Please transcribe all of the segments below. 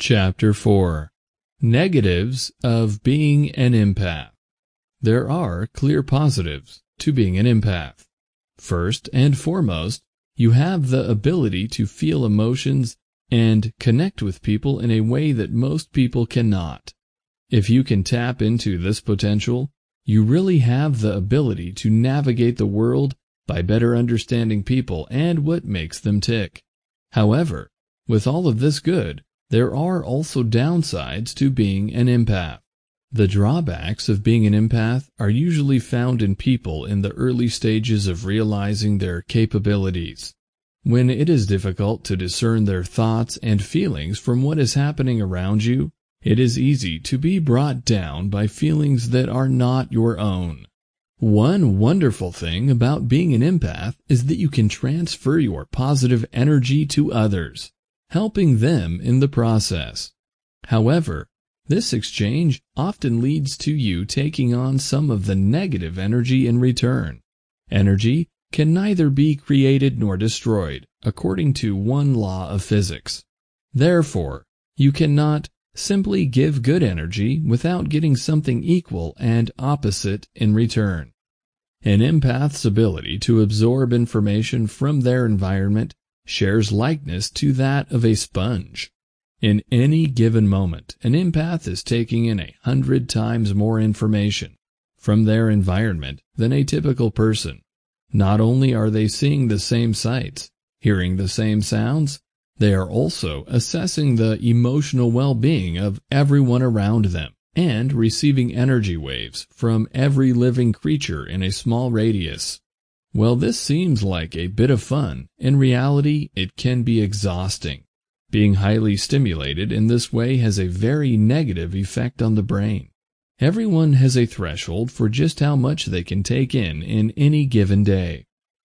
Chapter 4 Negatives of Being an Empath There are clear positives to being an empath. First and foremost, you have the ability to feel emotions and connect with people in a way that most people cannot. If you can tap into this potential, you really have the ability to navigate the world by better understanding people and what makes them tick. However, with all of this good, there are also downsides to being an empath. The drawbacks of being an empath are usually found in people in the early stages of realizing their capabilities. When it is difficult to discern their thoughts and feelings from what is happening around you, it is easy to be brought down by feelings that are not your own. One wonderful thing about being an empath is that you can transfer your positive energy to others, helping them in the process. However, this exchange often leads to you taking on some of the negative energy in return. Energy can neither be created nor destroyed, according to one law of physics. Therefore, you cannot simply give good energy without getting something equal and opposite in return. An empath's ability to absorb information from their environment shares likeness to that of a sponge. In any given moment, an empath is taking in a hundred times more information from their environment than a typical person. Not only are they seeing the same sights, hearing the same sounds, they are also assessing the emotional well-being of everyone around them and receiving energy waves from every living creature in a small radius. Well, this seems like a bit of fun. In reality, it can be exhausting. Being highly stimulated in this way has a very negative effect on the brain. Everyone has a threshold for just how much they can take in in any given day.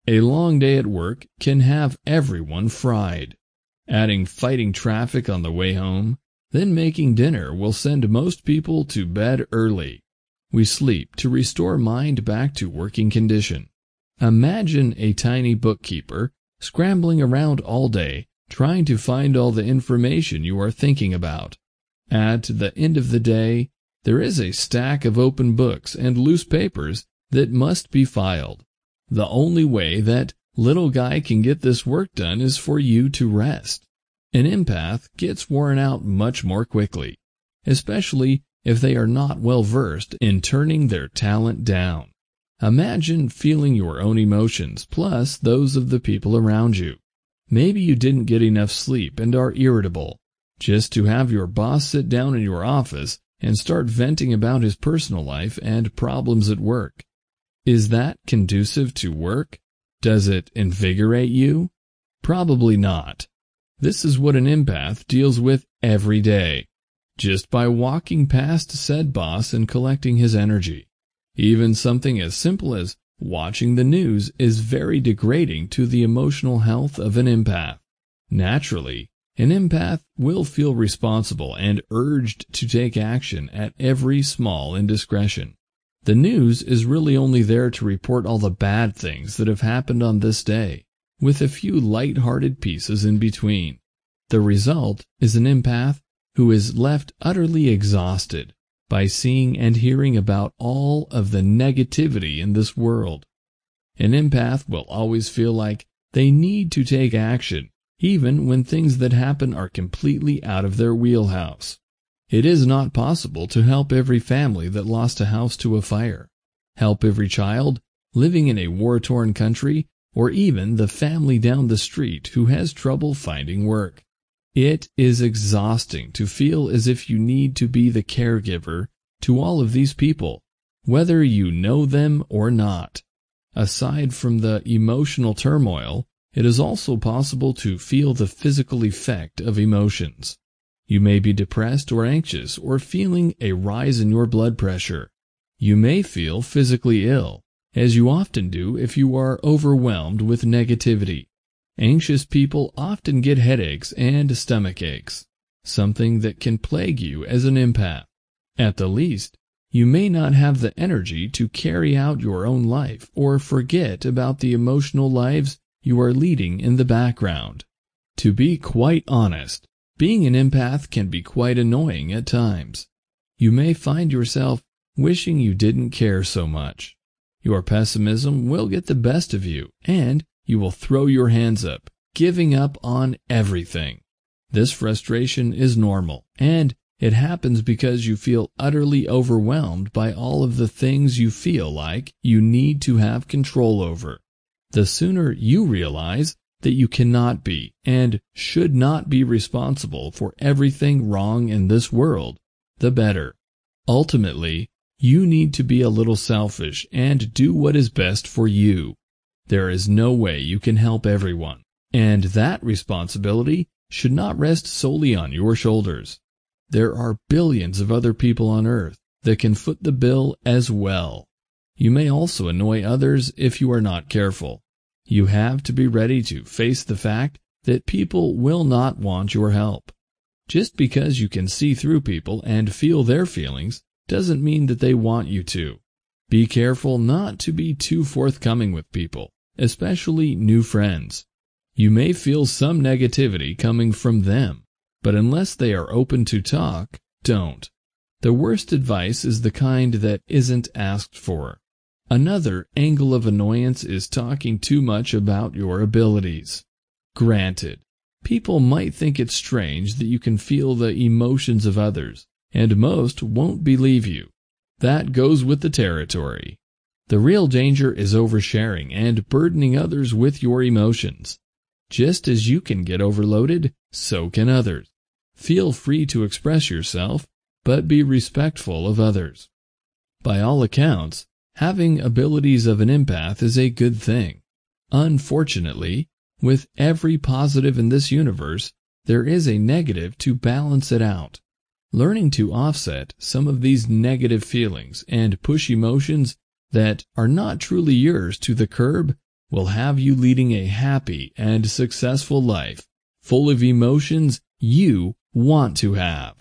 A long day at work can have everyone fried. Adding fighting traffic on the way home, then making dinner will send most people to bed early. We sleep to restore mind back to working condition. Imagine a tiny bookkeeper scrambling around all day trying to find all the information you are thinking about. At the end of the day, there is a stack of open books and loose papers that must be filed. The only way that little guy can get this work done is for you to rest. An empath gets worn out much more quickly, especially if they are not well versed in turning their talent down. Imagine feeling your own emotions plus those of the people around you. Maybe you didn't get enough sleep and are irritable. Just to have your boss sit down in your office and start venting about his personal life and problems at work. Is that conducive to work? Does it invigorate you? Probably not. This is what an empath deals with every day, just by walking past said boss and collecting his energy. Even something as simple as watching the news is very degrading to the emotional health of an empath. Naturally, an empath will feel responsible and urged to take action at every small indiscretion. The news is really only there to report all the bad things that have happened on this day, with a few light-hearted pieces in between. The result is an empath who is left utterly exhausted by seeing and hearing about all of the negativity in this world. An empath will always feel like they need to take action even when things that happen are completely out of their wheelhouse. It is not possible to help every family that lost a house to a fire, help every child living in a war-torn country, or even the family down the street who has trouble finding work. It is exhausting to feel as if you need to be the caregiver to all of these people, whether you know them or not. Aside from the emotional turmoil, it is also possible to feel the physical effect of emotions. You may be depressed or anxious or feeling a rise in your blood pressure. You may feel physically ill, as you often do if you are overwhelmed with negativity. Anxious people often get headaches and stomach aches, something that can plague you as an empath. At the least, you may not have the energy to carry out your own life or forget about the emotional lives you are leading in the background. To be quite honest, being an empath can be quite annoying at times. You may find yourself wishing you didn't care so much. Your pessimism will get the best of you, and you will throw your hands up, giving up on everything. This frustration is normal, and it happens because you feel utterly overwhelmed by all of the things you feel like you need to have control over. The sooner you realize that you cannot be and should not be responsible for everything wrong in this world, the better. Ultimately, you need to be a little selfish and do what is best for you. There is no way you can help everyone, and that responsibility should not rest solely on your shoulders. There are billions of other people on earth that can foot the bill as well. You may also annoy others if you are not careful. You have to be ready to face the fact that people will not want your help. Just because you can see through people and feel their feelings doesn't mean that they want you to. Be careful not to be too forthcoming with people, especially new friends. You may feel some negativity coming from them, but unless they are open to talk, don't. The worst advice is the kind that isn't asked for. Another angle of annoyance is talking too much about your abilities. Granted, people might think it strange that you can feel the emotions of others, and most won't believe you. That goes with the territory. The real danger is oversharing and burdening others with your emotions. Just as you can get overloaded, so can others. Feel free to express yourself, but be respectful of others. By all accounts, having abilities of an empath is a good thing. Unfortunately, with every positive in this universe, there is a negative to balance it out. Learning to offset some of these negative feelings and push emotions that are not truly yours to the curb will have you leading a happy and successful life, full of emotions you want to have.